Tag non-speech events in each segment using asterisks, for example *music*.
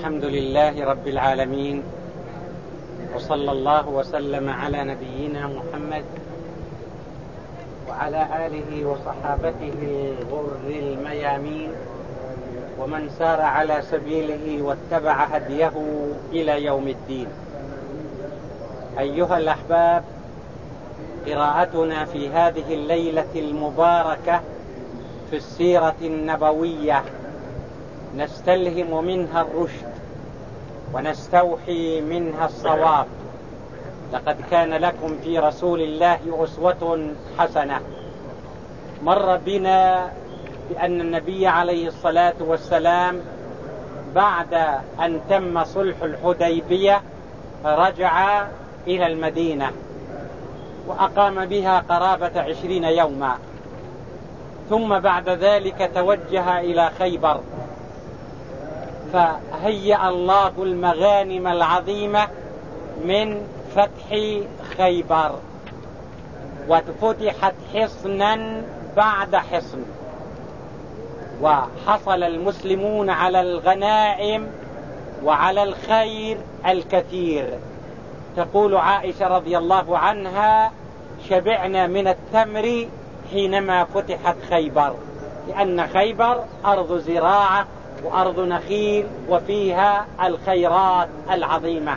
الحمد لله رب العالمين وصلى الله وسلم على نبينا محمد وعلى آله وصحابته الغر الميامين ومن سار على سبيله واتبع هديه إلى يوم الدين. أيها الأحباب قراءتنا في هذه الليلة المباركة في السيرة النبوية نستلهم منها الرشد ونستوحي منها الصواب. لقد كان لكم في رسول الله أسوة حسنة. مر بنا بأن النبي عليه الصلاة والسلام بعد أن تم صلح الحديبية رجع إلى المدينة وأقام بها قرابة عشرين يوما. ثم بعد ذلك توجه إلى خيبر. فهيأ الله المغانم العظيمة من فتح خيبر. وفتحت حصنا بعد حصن. وحصل المسلمون على الغنائم وعلى الخير الكثير. تقول عائشة رضي الله عنها شبعنا من التمر حينما فتحت خيبر لأن خيبر أرض زراعة وأرض نخيل وفيها الخيرات العظيمة.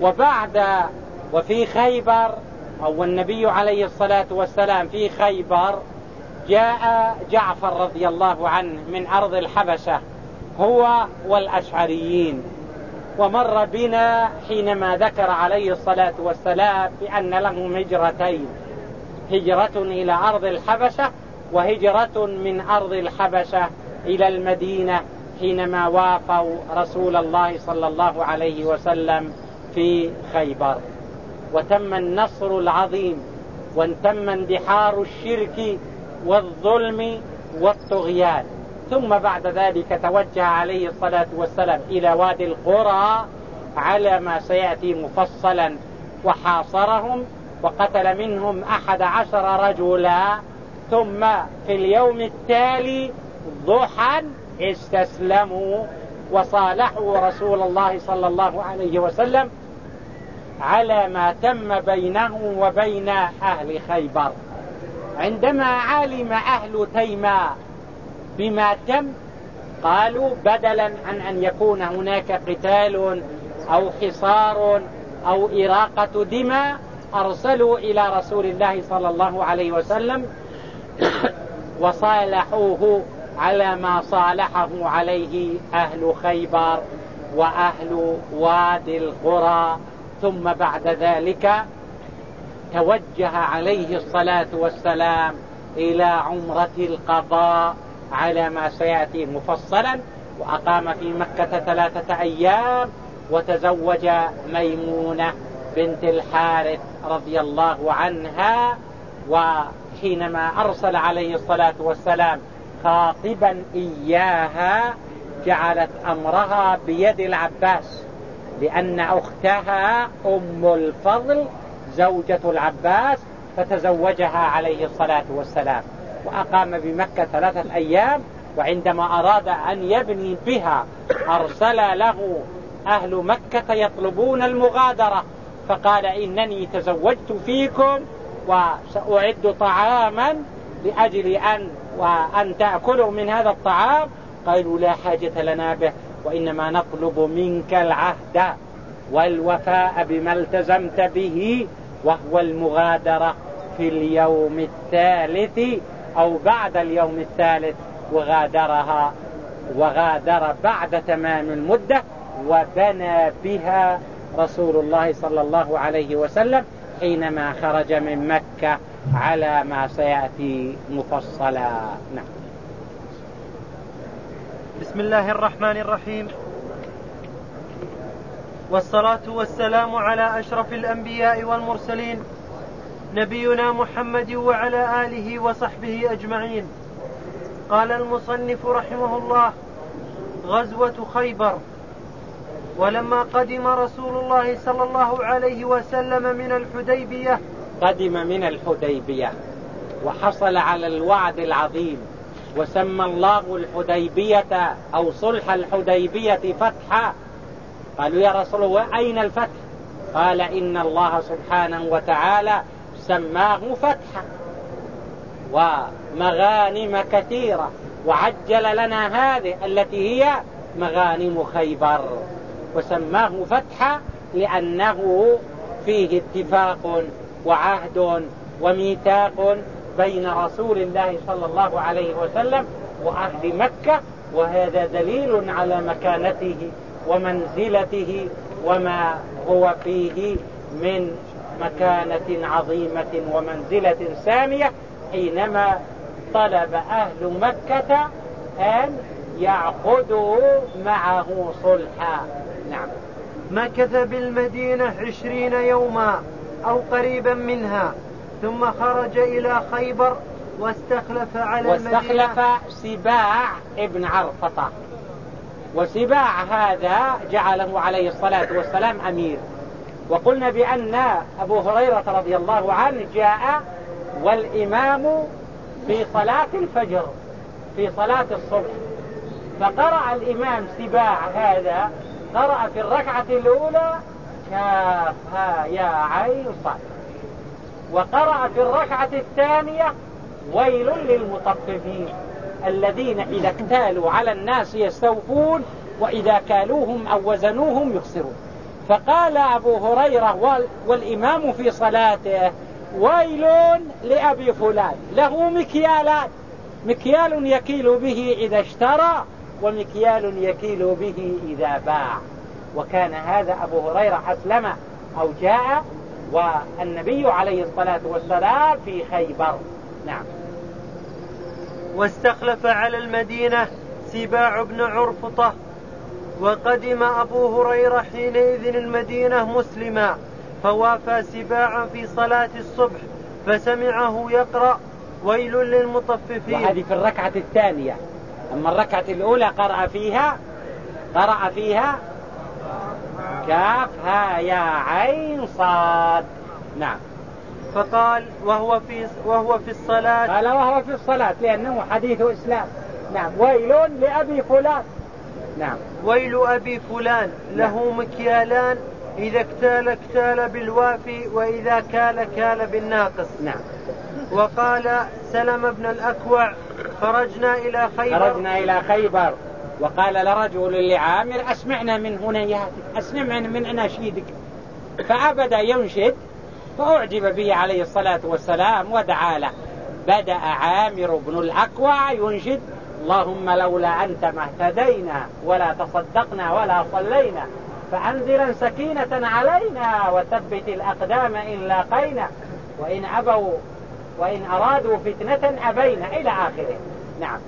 وبعد وفي خيبر أو النبي عليه الصلاة والسلام في خيبر جاء جعفر رضي الله عنه من أرض الحبشة هو والأشعريين. ومر بنا حينما ذكر عليه الصلاة والسلام بأن لهم هجرتين هجرة إلى أرض الحبشة وهجرة من أرض الحبشة إلى المدينة حينما وافوا رسول الله صلى الله عليه وسلم في خيبر. وتم النصر العظيم وتم اندحار الشرك والظلم والطغيان. ثم بعد ذلك توجه عليه الصلاة والسلام إلى وادي القرى على ما سيأتي مفصلا. وحاصرهم وقتل منهم أحد عشر رجلا. ثم في اليوم التالي ضحى استسلموا وصالحوا رسول الله صلى الله عليه وسلم على ما تم بينه وبين أهل خيبر. عندما علم أهل تيماء بما تم قالوا بدلا عن أن يكون هناك قتال أو حصار أو إراقة دماء أرسلوا إلى رسول الله صلى الله عليه وسلم *coughs* وصالحوه على ما صالحه عليه أهل خيبر وأهل وادي القرى. ثم بعد ذلك توجه عليه الصلاة والسلام إلى عمرة القضاء على ما سيأتي مفصلا. وأقام في مكة ثلاثة أيام وتزوج ميمونة بنت الحارث رضي الله عنها. وحينما أرسل عليه الصلاة والسلام خاطبا إياها جعلت أمرها بيد العباس لأن أختها أم الفضل زوجة العباس فتزوجها عليه الصلاة والسلام. وأقام بمكة ثلاثة أيام وعندما أراد أن يبني بها أرسل له أهل مكة يطلبون المغادرة فقال إنني تزوجت فيكم وسأعد طعاما لأجل أن وأن تأكلوا من هذا الطعام قالوا لا حاجة لنا به وإنما نطلب منك العهد والوفاء بما التزمت به وهو المغادرة في اليوم الثالث أو بعد اليوم الثالث وغادرها وغادر بعد تمام المدة وبنى بها رسول الله صلى الله عليه وسلم حينما خرج من مكة. على ما سيأتي مفصلا. نعم. بسم الله الرحمن الرحيم. والصلاة والسلام على أشرف الأنبياء والمرسلين نبينا محمد وعلى آله وصحبه أجمعين. قال المصنف رحمه الله غزوة خيبر. ولما قدم رسول الله صلى الله عليه وسلم من الحديبية قدم من الحديبية. وحصل على الوعد العظيم. وسمى الله الحديبية أو صلح الحديبية فتحا. قالوا يا رسول الله أين الفتح؟ قال إن الله سبحانه وتعالى سماه فتحا. ومغانم كثيرة. وعجل لنا هذه التي هي مغانم خيبر. وسماه فتحا لأنه فيه اتفاق وعهد وميثاق بين رسول الله صلى الله عليه وسلم وأهل مكة وهذا دليل على مكانته ومنزلته وما هو فيه من مكانة عظيمة ومنزلة سامية حينما طلب أهل مكة أن يعقدوا معه صلحا. نعم. مكث بالمدينة عشرين يوما. أو قريبا منها ثم خرج إلى خيبر واستخلف على واستخلف سباع ابن عرفطة. وسباع هذا جعله عليه الصلاة والسلام أمير. وقلنا بأن أبو هريرة رضي الله عنه جاء والإمام في صلاة الفجر في صلاة الصبح. فقرأ الإمام سباع هذا قرأ في الركعة الأولى كاف ها يا عين صاد وقرأ في الركعة الثانية ويل للمطففين الذين إذا اكتالوا على الناس يستوفون وإذا كالوهم أو وزنوهم يخسرون. فقال أبو هريرة والإمام في صلاته ويل لأبي فلان له مكيالات. مكيال يكيل به إذا اشترى ومكيال يكيل به إذا باع. وكان هذا أبو هريرة أسلم أو جاء والنبي عليه الصلاة والسلام في خيبر. نعم. واستخلف على المدينة سباع بن عرفطة وقدم أبو هريرة حينئذ المدينة مسلما فوافى سباعا في صلاة الصبح فسمعه يقرأ ويل للمطففين. وهذه في الركعة الثانية. أما الركعة الأولى قرأ فيها قرأ فيها كاف ها يا عين صاد. نعم. فقال وهو في وهو في الصلاة. قال وهو في الصلاة لأنه حديث إسلام. نعم. ويل لأبي فلان. نعم. ويل أبي فلان. له نعم. مكيالان إذا اكتال اكتال بالوافي وإذا كال كال بالناقص. نعم. وقال سلم بن الأكوع خرجنا إلى خيبر. خرجنا إلى خيبر. وقال لرجل لعامر أسمعنا من هنياتك أسمعنا من أناشيدك فأبدا ينشد فأعجب به عليه الصلاة والسلام ودعا له. بدأ عامر بن الأكوع ينشد اللهم لولا أنت ما اهتدينا ولا تصدقنا ولا صلينا فأنزلا سكينة علينا وثبت الأقدام إن لاقينا وإن أبوا وإن أرادوا فتنة أبينا. إلى آخره. نعم.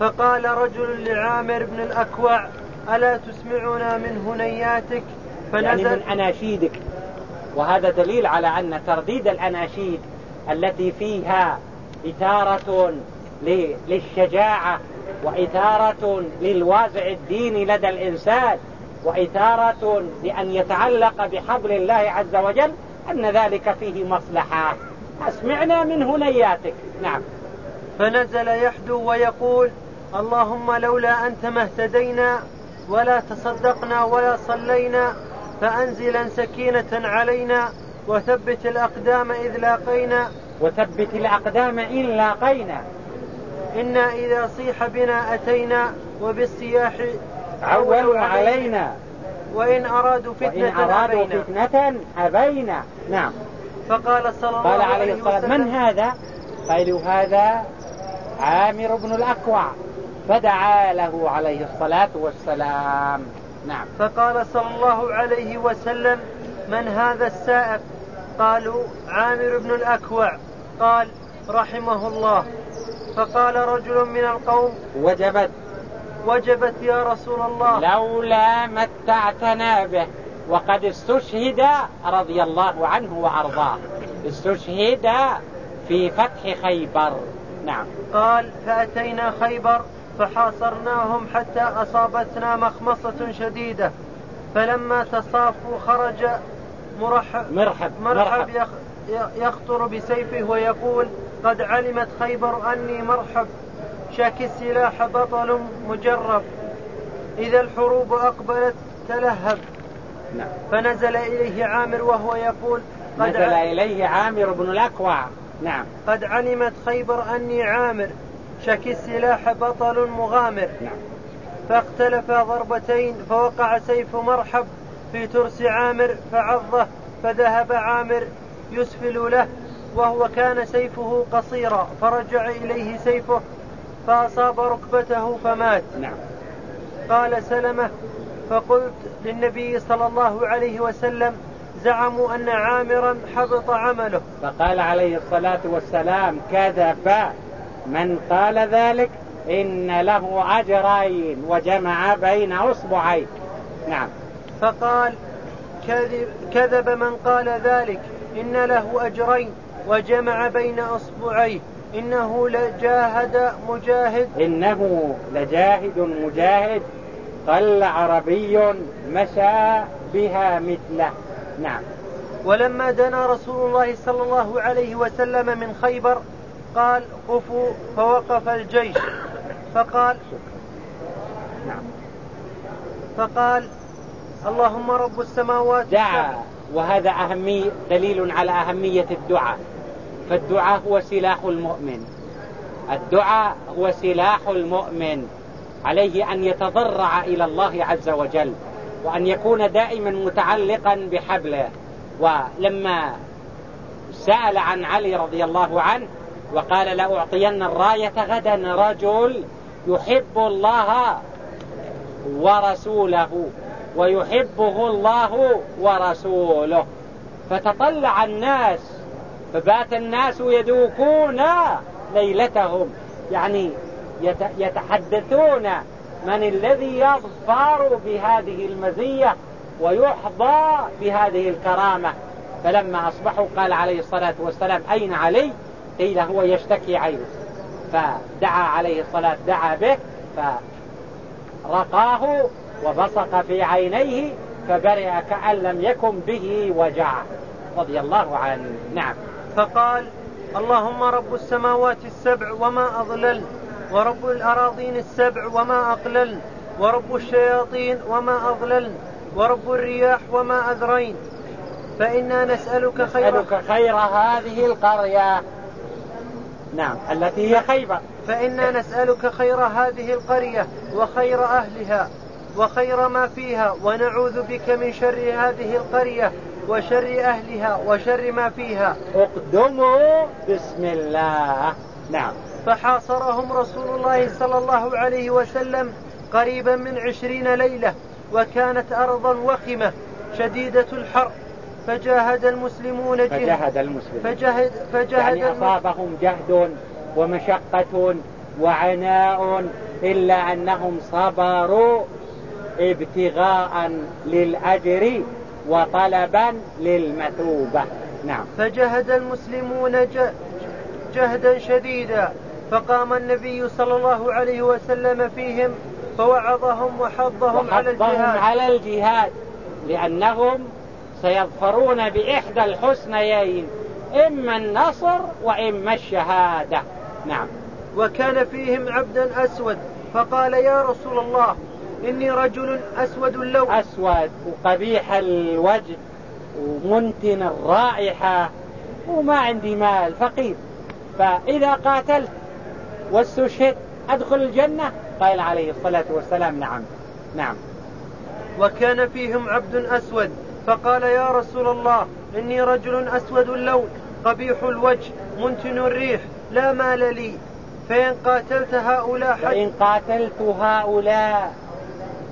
فقال رجل لعامر بن الأكوع ألا تسمعنا من هنياتك؟ فنزل يعني من أناشيدك. وهذا دليل على أن ترديد الأناشيد التي فيها إثارة للشجاعة وإثارة للوازع الديني لدى الإنسان وإثارة لأن يتعلق بحبل الله عز وجل أن ذلك فيه مصلحة. أسمعنا من هنياتك. نعم. فنزل يحدو ويقول اللهم لولا أنت ما اهتدينا ولا تصدقنا ولا صلينا فأنزلا سكينة علينا وثبت الأقدام إذ لاقينا. وثبت الأقدام إن لاقينا. إنا إذا صيح بنا أتينا وبالسياح عولوا علينا. وإن أرادوا فتنة وإن أرادوا أبينا. فتنة أبينا. نعم. فقال صلى الله قال عليه وسلم من هذا؟ قالوا هذا عامر بن الأكوع. فدعا له عليه الصلاة والسلام. نعم. فقال صلى الله عليه وسلم من هذا السائق؟ قالوا عامر بن الأكوع. قال رحمه الله. فقال رجل من القوم وجبت. وجبت يا رسول الله. لولا متعتنا به وقد استشهد رضي الله عنه وأرضاه. استشهد في فتح خيبر. نعم. قال فأتينا خيبر فحاصرناهم حتى أصابتنا مخمصة شديدة. فلما تصافوا خرج مرحب مرحب, مرحب, مرحب يخطر بسيفه ويقول قد علمت خيبر أني مرحب شك السلاح بطل مجرب. إذا الحروب أقبلت تلهب. نعم. فنزل إليه عامر وهو يقول قد نزل إليه عامر بن الأكوع. نعم. قد علمت خيبر أني عامر. شك السلاح بطل مغامر. نعم. فاختلفا ضربتين فوقع سيف مرحب في ترس عامر فعضه فذهب عامر يسفل له وهو كان سيفه قصيرا فرجع إليه سيفه فأصاب ركبته فمات. نعم. قال سلمة فقلت للنبي صلى الله عليه وسلم زعموا أن عامرا حبط عمله. فقال عليه الصلاة والسلام كذب. من قال ذلك إن له أجرين وجمع بين أصبعين. نعم. فقال كذب, كذب من قال ذلك. إن له أجرين وجمع بين أصبعيه. إنه لجاهد مجاهد. إنه لجاهد مجاهد. قل عربي مشى بها مثله. نعم. ولما دنا رسول الله صلى الله عليه وسلم من خيبر قال قفوا فوقف الجيش. فقال فقال اللهم رب السماوات دعا وهذا أهمي دليل على أهمية الدعاء. فالدعاء هو سلاح المؤمن. الدعاء هو سلاح المؤمن. عليه أن يتضرع إلى الله عز وجل وأن يكون دائما متعلقا بحبله. ولما سأل عن علي رضي الله عنه وقال لأعطين الراية غدا رجل يحب الله ورسوله ويحبه الله ورسوله. فتطلع الناس فبات الناس يدوكون ليلتهم. يعني يتحدثون من الذي يظفر بهذه المزية ويحظى بهذه الكرامة. فلما أصبحوا قال عليه الصلاة والسلام أين علي؟ قيل هو يشتكي عينه. فدعا عليه الصلاة دعا به فرقاه وبصق في عينيه فبرئ كأن لم يكن به وجع. رضي الله عنه. نعم. فقال اللهم رب السماوات السبع وما أضلل ورب الأراضين السبع وما أقلل ورب الشياطين وما أضلل ورب الرياح وما أذرين. فإنا نسألك خير نسألك خير هذه القرية. نعم. التي هي خيبر. فإنا نسألك خير هذه القرية وخير أهلها وخير ما فيها ونعوذ بك من شر هذه القرية وشر أهلها وشر ما فيها. اقدموا بسم الله. نعم. فحاصرهم رسول الله صلى الله عليه وسلم قريبا من عشرين ليلة وكانت أرضا وخمة شديدة الحر فجاهد المسلمون جهد فجاهد المسلمون. فجاهد, فجاهد يعني أصابهم جهد ومشقة وعناء إلا أنهم صبروا ابتغاء للأجر وطلبا للمثوبة. نعم. فجهد المسلمون جهدا شديدا. فقام النبي صلى الله عليه وسلم فيهم فوعظهم وحضهم على الجهاد. على الجهاد لأنهم سيظفرون بإحدى الحسنيين إما النصر وإما الشهادة. نعم. وكان فيهم عبدا أسود فقال يا رسول الله إني رجل أسود اللون أسود وقبيح الوجه ومنتن الرائحة وما عندي مال فقير. فإذا قاتلت واستشهد أدخل الجنة؟ قال عليه الصلاة والسلام نعم. نعم. وكان فيهم عبد أسود فقال يا رسول الله إني رجل أسود اللون قبيح الوجه منتن الريح لا مال لي. فإن قاتلت هؤلاء فإن قاتلت هؤلاء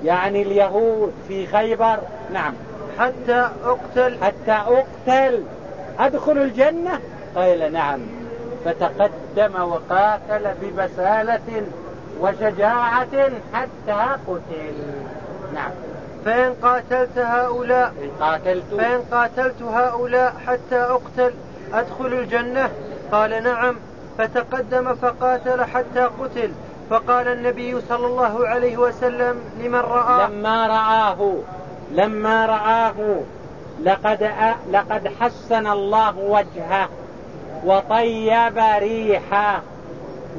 يعني اليهود في خيبر نعم. حتى أقتل حتى أقتل. أدخل الجنة؟ قال نعم. فتقدم وقاتل ببسالة وشجاعة حتى قتل. نعم. فإن قاتلت هؤلاء إن قاتلت. فإن قاتلت هؤلاء حتى أقتل أدخل الجنة؟ قال نعم. فتقدم فقاتل حتى قتل. فقال النبي صلى الله عليه وسلم لمن رآه؟ لما رآه لما رآه لقد أ... لقد حسن الله وجهه وطيب ريحه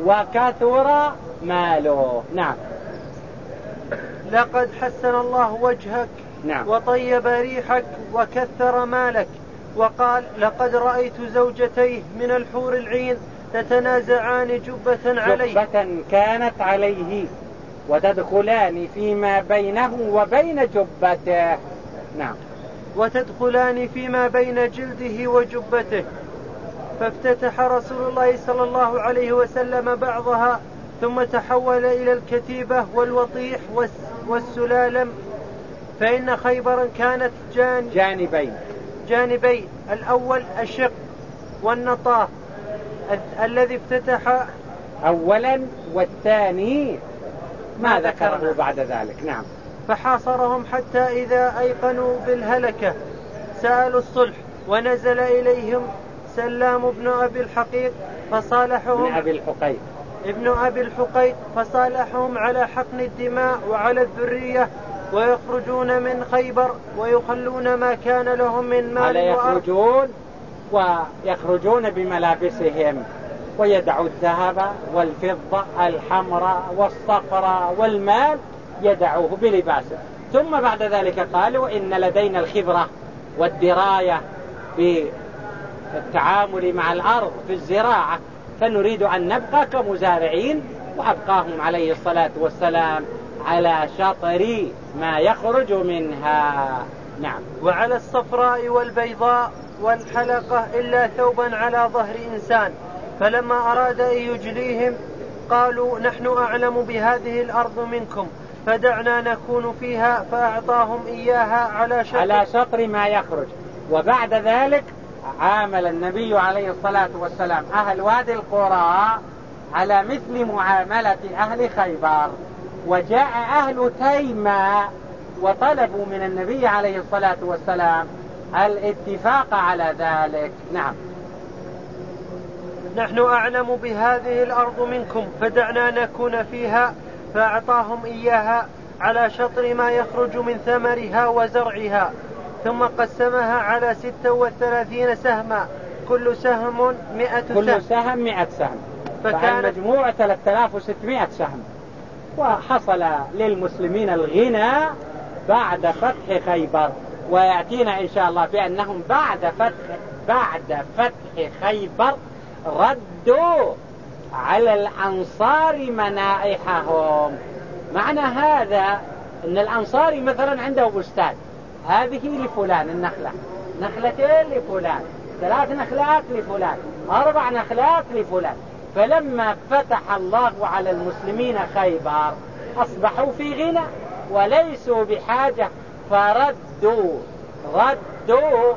وكثر ماله. نعم. لقد حسن الله وجهك نعم. وطيب ريحك وكثر مالك وقال لقد رأيت زوجتيه من الحور العين تتنازعان جبة عليه. جبة كانت عليه وتدخلان فيما بينه وبين جبته. نعم. وتدخلان فيما بين جلده وجبته. فافتتح رسول الله صلى الله عليه وسلم بعضها ثم تحول إلى الكتيبة والوطيح والسلالم فإن خيبرا كانت جان جانبين. جانبين الأول الشق والنطاه الذي افتتح أولا والثاني ما ذكره بعد ذلك. نعم. فحاصرهم حتى إذا أيقنوا بالهلكة سألوا الصلح ونزل إليهم سلام بن أبي الحقيق فصالحهم ابن أبي الحقيق. ابن أبي الحقيق فصالحهم على حقن الدماء وعلى الذرية ويخرجون من خيبر ويخلون ما كان لهم من مال يخرجون ويخرجون بملابسهم ويدعوا الذهب والفضة الحمراء والصفراء والمال يدعوه بلباسه. ثم بعد ذلك قالوا إن لدينا الخبرة والدراية بالتعامل مع الأرض في الزراعة. فنريد أن نبقى كمزارعين وأبقاهم عليه الصلاة والسلام على شطر ما يخرج منها. نعم. وعلى الصفراء والبيضاء والحلقة إلا ثوبا على ظهر إنسان فلما أراد أن يجليهم قالوا نحن أعلم بهذه الأرض منكم فدعنا نكون فيها فأعطاهم إياها على شطر. على شطر ما يخرج. وبعد ذلك عامل النبي عليه الصلاة والسلام. أهل وادي القرى على مثل معاملة أهل خيبر. وجاء أهل تيمة وطلبوا من النبي عليه الصلاة والسلام الاتفاق على ذلك. نعم. نحن أعلم بهذه الأرض منكم فدعنا نكون فيها فأعطاهم إياها على شطر ما يخرج من ثمرها وزرعها. ثم قسمها على ستة وثلاثين سهما. كل سهم مئة سهم كل سهم. مئة سهم. فكان مجموع 3600 سهم. وحصل للمسلمين الغنى بعد فتح خيبر. ويأتينا إن شاء الله بأنهم بعد فتح بعد فتح خيبر ردوا على الأنصار منائحهم. معنى هذا أن الأنصاري مثلا عنده بستان هذه لفلان النخلة. نخلتين لفلان. ثلاث نخلات لفلان. أربع نخلات لفلان. فلما فتح الله على المسلمين خيبر أصبحوا في غنى وليسوا بحاجة فردوا ردوا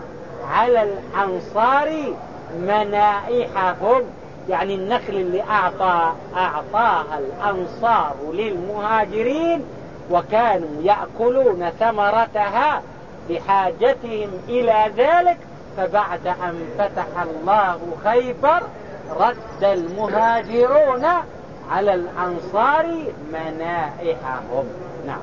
على الأنصار منائحهم. يعني النخل اللي أعطى أعطاها الأنصار للمهاجرين وكانوا يأكلون ثمرتها. بحاجتهم إلى ذلك فبعد أن فتح الله خيبر رد المهاجرون على الأنصار منائحهم. نعم.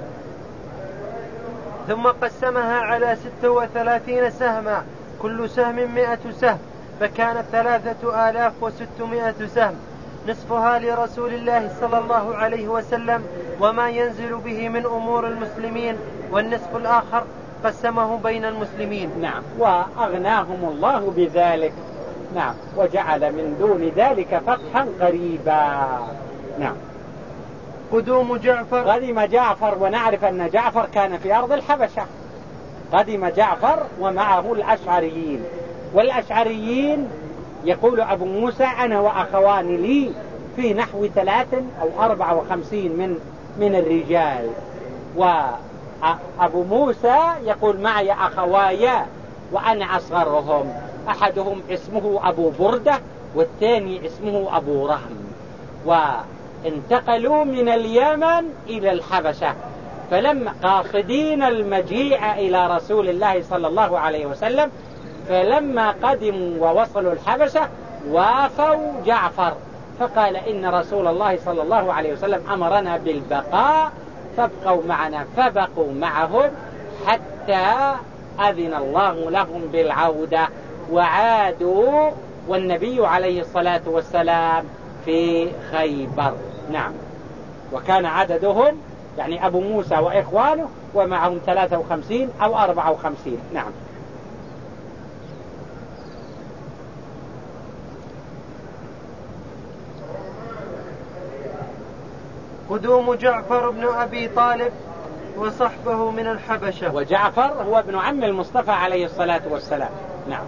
ثم قسمها على ستة وثلاثين سهما كل سهم مئة سهم فكانت ثلاثة آلاف وستمائة سهم. نصفها لرسول الله صلى الله عليه وسلم وما ينزل به من أمور المسلمين والنصف الآخر قسمه بين المسلمين. نعم. وأغناهم الله بذلك. نعم. وجعل من دون ذلك فتحا قريبا. نعم. قدوم جعفر. قدم جعفر ونعرف أن جعفر كان في أرض الحبشة. قدم جعفر ومعه الأشعريين. والأشعريين يقول أبو موسى أنا وأخوان لي في نحو ثلاث أو أربع وخمسين من من الرجال. وأبو موسى يقول معي أخواي وأنا أصغرهم. أحدهم اسمه أبو بردة والثاني اسمه أبو رهم. وانتقلوا من اليمن إلى الحبشة. فلما قاصدين المجيء إلى رسول الله صلى الله عليه وسلم. فلما قدموا ووصلوا الحبشة وافوا جعفر. فقال إن رسول الله صلى الله عليه وسلم أمرنا بالبقاء فابقوا معنا فبقوا معهم حتى أذن الله لهم بالعودة وعادوا والنبي عليه الصلاة والسلام في خيبر. نعم. وكان عددهم يعني أبو موسى وإخوانه ومعهم 53 أو 54 نعم. قدوم جعفر بن أبي طالب وصحبه من الحبشة. وجعفر هو ابن عم المصطفى عليه الصلاة والسلام. نعم.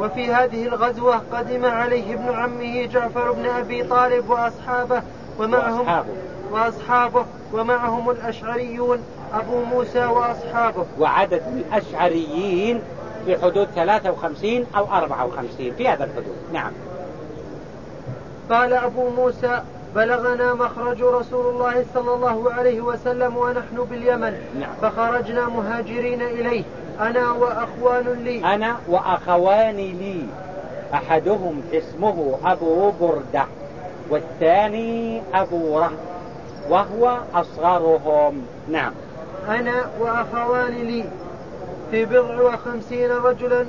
وفي هذه الغزوة قدم عليه ابن عمه جعفر بن أبي طالب وأصحابه ومعهم وأصحابه, وأصحابه ومعهم الأشعريون أبو موسى وأصحابه. وعدد الأشعريين في حدود 53 أو 54 في هذا الحدود. نعم. قال أبو موسى بلغنا مخرج رسول الله صلى الله عليه وسلم ونحن باليمن نعم. فخرجنا مهاجرين إليه أنا وأخوان لي. أنا وأخوان لي. أحدهم اسمه أبو بردة والثاني أبو رهب وهو أصغرهم. نعم. أنا وأخوان لي. في بضع وخمسين رجلا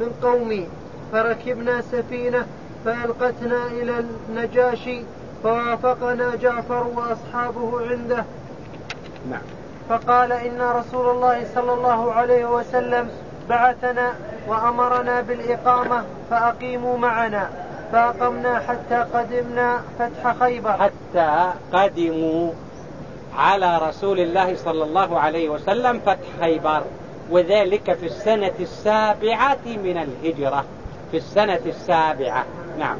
من قومي فركبنا سفينة فألقتنا إلى النجاشي فوافقنا جعفر وأصحابه عنده. نعم. فقال إن رسول الله صلى الله عليه وسلم بعثنا وأمرنا بالإقامة فأقيموا معنا. فأقمنا حتى قدمنا فتح خيبر. حتى قدموا على رسول الله صلى الله عليه وسلم فتح خيبر. وذلك في السنة السابعة من الهجرة. في السنة السابعة. نعم.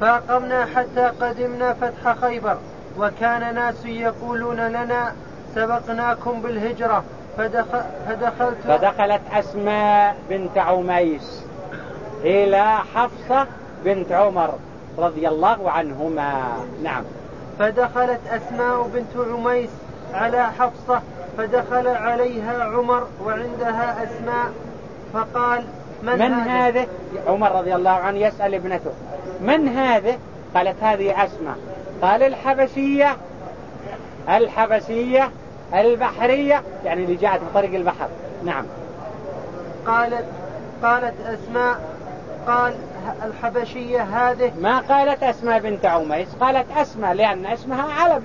فأقمنا حتى قدمنا فتح خيبر وكان ناس يقولون لنا سبقناكم بالهجرة فدخل فدخلت فدخلت أسماء بنت عميس إلى حفصة بنت عمر رضي الله عنهما. نعم. فدخلت أسماء بنت عميس على حفصة فدخل عليها عمر وعندها أسماء فقال من, من هذا؟ عمر رضي الله عنه يسأل ابنته من هذه قالت هذه أسماء. قال الحبشية الحبشية البحرية يعني اللي جاءت بطريق البحر. نعم. قالت قالت أسماء قال الحبشية هذه. ما قالت أسماء بنت عميس قالت أسماء لأن اسمها علم.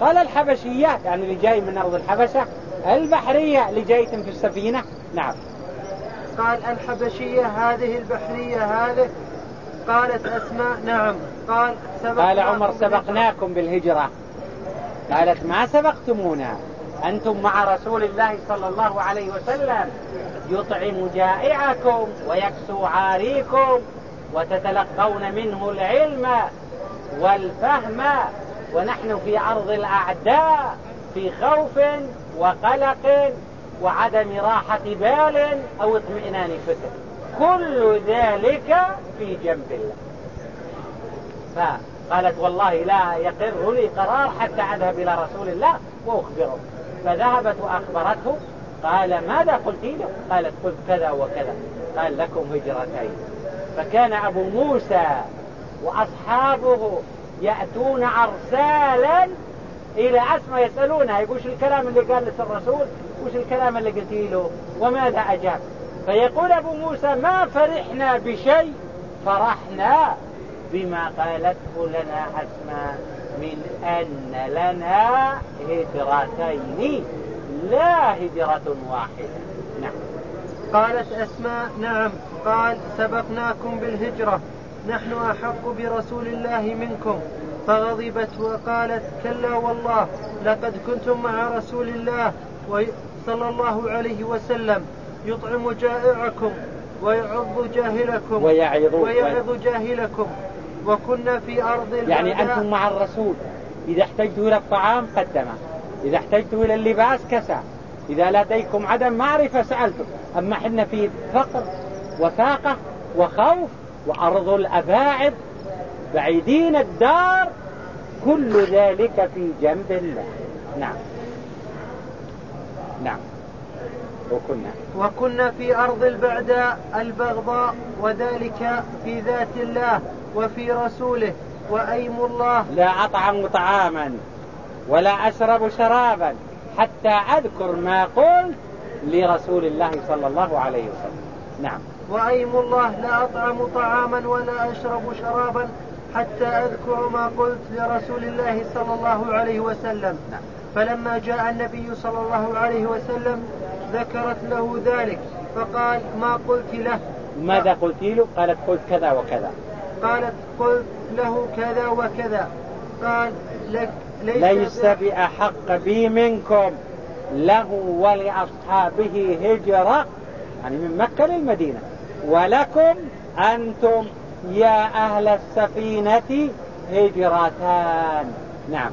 قال الحبشية يعني اللي جاي من أرض الحبشة البحرية اللي جايت في السفينة. نعم. قال الحبشية هذه البحرية هذه؟ قالت أسماء نعم. قال قال عمر سبقناكم بالهجرة. قالت ما سبقتمونا؟ أنتم مع رسول الله صلى الله عليه وسلم يطعم جائعكم ويكسو عاريكم وتتلقون منه العلم والفهم ونحن في أرض الأعداء في خوف وقلق وعدم راحة بال أو اطمئنان فكر. كل ذلك في جنب الله. فقالت والله لا يقر لي قرار حتى أذهب إلى رسول الله وأخبره. فذهبت وأخبرته. قال ماذا قلت له؟ قالت قلت كذا وكذا. قال لكم هجرتين. فكان أبو موسى وأصحابه يأتون أرسالا إلى أسمى يسألونها. يقول الكلام اللي قال الرسول؟ وش الكلام اللي قلت له؟ وماذا أجاب؟ فيقول أبو موسى ما فرحنا بشيء فرحنا بما قالته لنا أسماء من أن لنا هجرتين لا هجرة واحدة. نعم. قالت أسماء نعم. قال سبقناكم بالهجرة نحن أحق برسول الله منكم. فغضبت وقالت كلا والله لقد كنتم مع رسول الله صلى الله عليه وسلم يطعم جائعكم ويعظ جاهلكم ويعظ ويعظ جاهلكم. وكنا في أرض يعني أنتم مع الرسول. إذا احتجتوا إلى الطعام قدمه إذا احتجتوا إلى اللباس كسى. إذا لديكم عدم معرفة سألتم. أما حنا في فقر وثاقة وخوف وأرض الأباعد بعيدين الدار كل ذلك في جنب الله. نعم. نعم. وكنا. وكنا في أرض البعداء البغضاء وذلك في ذات الله وفي رسوله وأيم الله. لا أطعم طعاما ولا أشرب شرابا حتى أذكر ما قلت لرسول الله صلى الله عليه وسلم. نعم. وأيم الله لا أطعم طعاما ولا أشرب شرابا حتى أذكر ما قلت لرسول الله صلى الله عليه وسلم. فلما جاء النبي صلى الله عليه وسلم ذكرت له ذلك فقال ما قلت له؟ ماذا قلت له؟ قالت قلت كذا وكذا. قالت قلت له كذا وكذا. قال لك ليس, ليس بأحق بي منكم له ولأصحابه هجرة يعني من مكة للمدينة ولكم أنتم يا أهل السفينة هجرتان. نعم.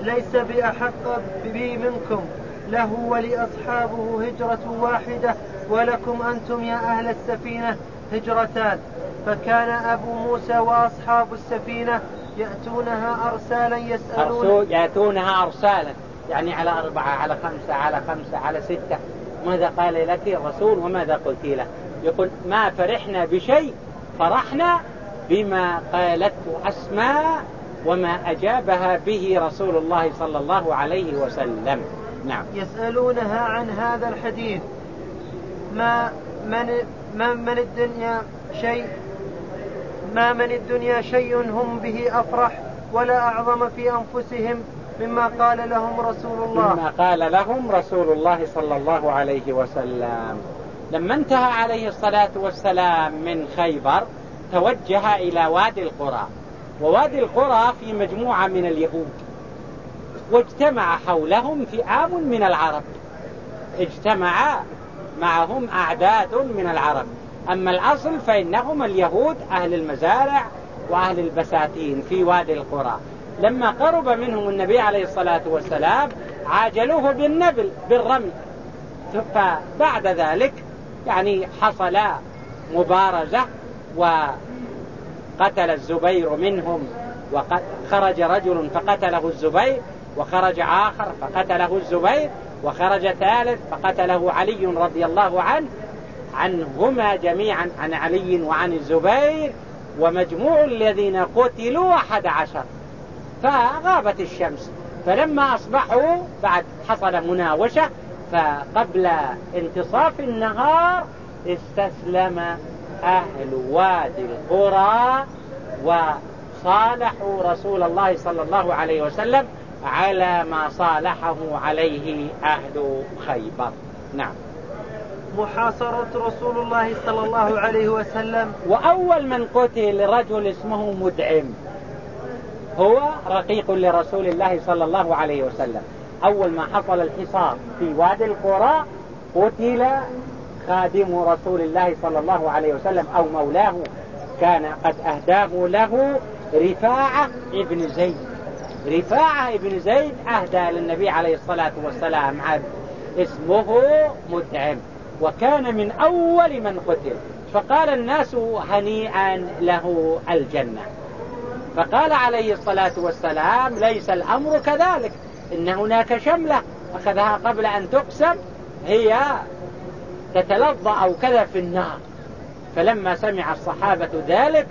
ليس بأحق بي منكم. له ولأصحابه هجرة واحدة ولكم أنتم يا أهل السفينة هجرتان. فكان أبو موسى وأصحاب السفينة يأتونها أرسالا يسألون يأتونها أرسالا. يعني على أربعة على خمسة على خمسة على ستة. ماذا قال لك الرسول وماذا قلت له؟ يقول ما فرحنا بشيء فرحنا بما قالته أسماء وما أجابها به رسول الله صلى الله عليه وسلم. نعم. يسألونها عن هذا الحديث. ما من ما من الدنيا شيء؟ ما من الدنيا شيء هم به أفرح ولا أعظم في أنفسهم مما قال لهم رسول الله. مما قال لهم رسول الله صلى الله عليه وسلم. لما انتهى عليه الصلاة والسلام من خيبر توجه إلى وادي القرى. ووادي القرى في مجموعة من اليهود. واجتمع حولهم فئام من العرب. اجتمع معهم أعداد من العرب. أما الأصل فإنهم اليهود أهل المزارع وأهل البساتين في وادي القرى. لما قرب منهم النبي عليه الصلاة والسلام عاجلوه بالنبل بالرمي فبعد ذلك يعني حصل مبارزة وقتل الزبير منهم وخرج رجل فقتله الزبير وخرج آخر فقتله الزبير وخرج ثالث فقتله علي رضي الله عنه. عنهما جميعا عن علي وعن الزبير ومجموع الذين قتلوا أحد عشر. فغابت الشمس. فلما أصبحوا بعد حصل مناوشة فقبل انتصاف النهار استسلم أهل وادي القرى وصالحوا رسول الله صلى الله عليه وسلم على ما صالحه عليه أهل خيبر. نعم. محاصرة رسول الله صلى الله عليه وسلم. وأول من قتل رجل اسمه مدعم. هو رقيق لرسول الله صلى الله عليه وسلم. أول ما حصل الحصار في وادي القرى قتل خادم رسول الله صلى الله عليه وسلم أو مولاه كان قد أهداه له رفاعة ابن زيد. رفاعة ابن زيد أهدى للنبي عليه الصلاة والسلام عبد اسمه مدعم وكان من أول من قتل. فقال الناس هنيئا له الجنة. فقال عليه الصلاة والسلام ليس الأمر كذلك إن هناك شملة أخذها قبل أن تقسم هي تتلظى أو كذا في النار. فلما سمع الصحابة ذلك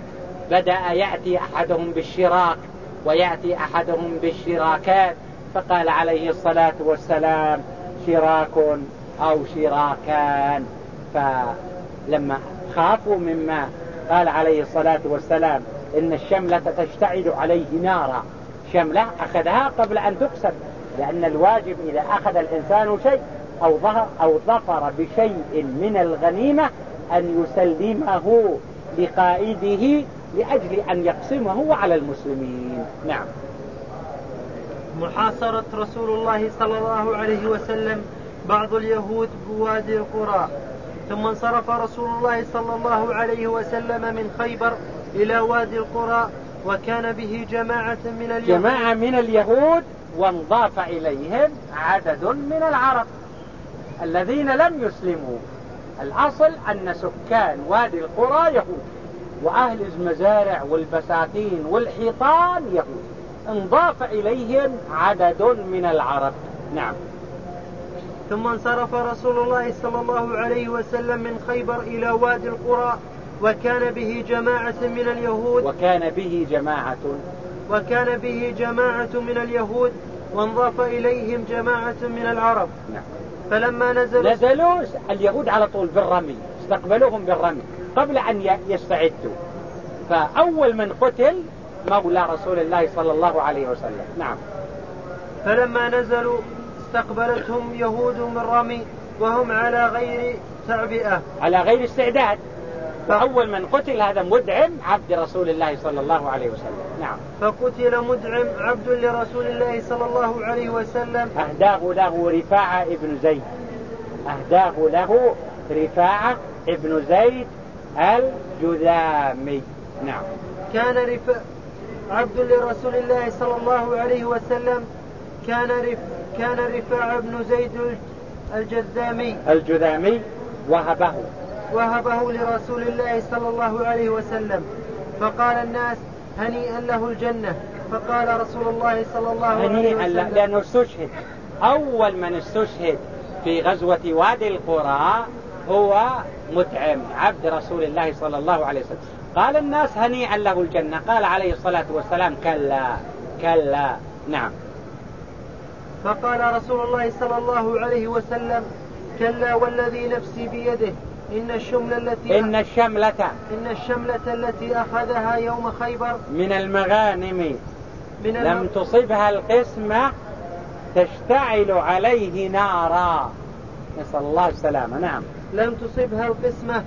بدأ يأتي أحدهم بالشراك ويأتي أحدهم بالشراكات فقال عليه الصلاة والسلام شراك أو شراكان. فلما خافوا مما قال عليه الصلاة والسلام إن الشملة تشتعل عليه نارا. شملة أخذها قبل أن تقسم لأن الواجب إذا أخذ الإنسان شيء أو ظهر أو ظفر بشيء من الغنيمة أن يسلمه لقائده لأجل أن يقسمه على المسلمين. نعم. محاصرة رسول الله صلى الله عليه وسلم بعض اليهود بوادي القرى. ثم انصرف رسول الله صلى الله عليه وسلم من خيبر إلى وادي القرى وكان به جماعة من اليهود. جماعة من اليهود وانضاف إليهم عدد من العرب. الذين لم يسلموا. الأصل أن سكان وادي القرى يهود وأهل المزارع والبساتين والحيطان يهود. انضاف إليهم عدد من العرب. نعم. ثم انصرف رسول الله صلى الله عليه وسلم من خيبر إلى وادي القرى وكان به جماعة من اليهود. وكان به جماعة. وكان به جماعة من اليهود وانضاف إليهم جماعة من العرب. نعم. فلما نزلوا نزلوا اليهود على طول بالرمي استقبلوهم بالرمي قبل أن يستعدوا. فأول من قتل مولى رسول الله صلى الله عليه وسلم. نعم. فلما نزلوا استقبلتهم يهود من رمي وهم على غير تعبئة. على غير استعداد. فأول من قتل هذا مدعم عبد رسول الله صلى الله عليه وسلم. نعم. فقتل مدعم عبد لرسول الله صلى الله عليه وسلم. أهداه له رفاعة ابن زيد. أهداه له رفاعة ابن زيد الجذامي. نعم. كان رفاعة عبد لرسول الله صلى الله عليه وسلم. كان رف كان رفاعة بن زيد الجذامي. الجذامي وهبه. وهبه لرسول الله صلى الله عليه وسلم. فقال الناس هنيئا له الجنة. فقال رسول الله صلى الله عليه وسلم. هنيئا لأنه استشهد. أول من استشهد في غزوة وادي القرى هو متعم عبد رسول الله صلى الله عليه وسلم. قال الناس هنيئا له الجنة. قال عليه الصلاة والسلام كلا كلا. نعم. فقال رسول الله صلى الله عليه وسلم كلا والذي نفسي بيده. إن الشملة التي إن الشملة إن الشملة التي أخذها يوم خيبر من المغانم. من الم... لم تصبها القسمة تشتعل عليه نارا. نسأل الله السلامة. نعم. لم تصبها القسمة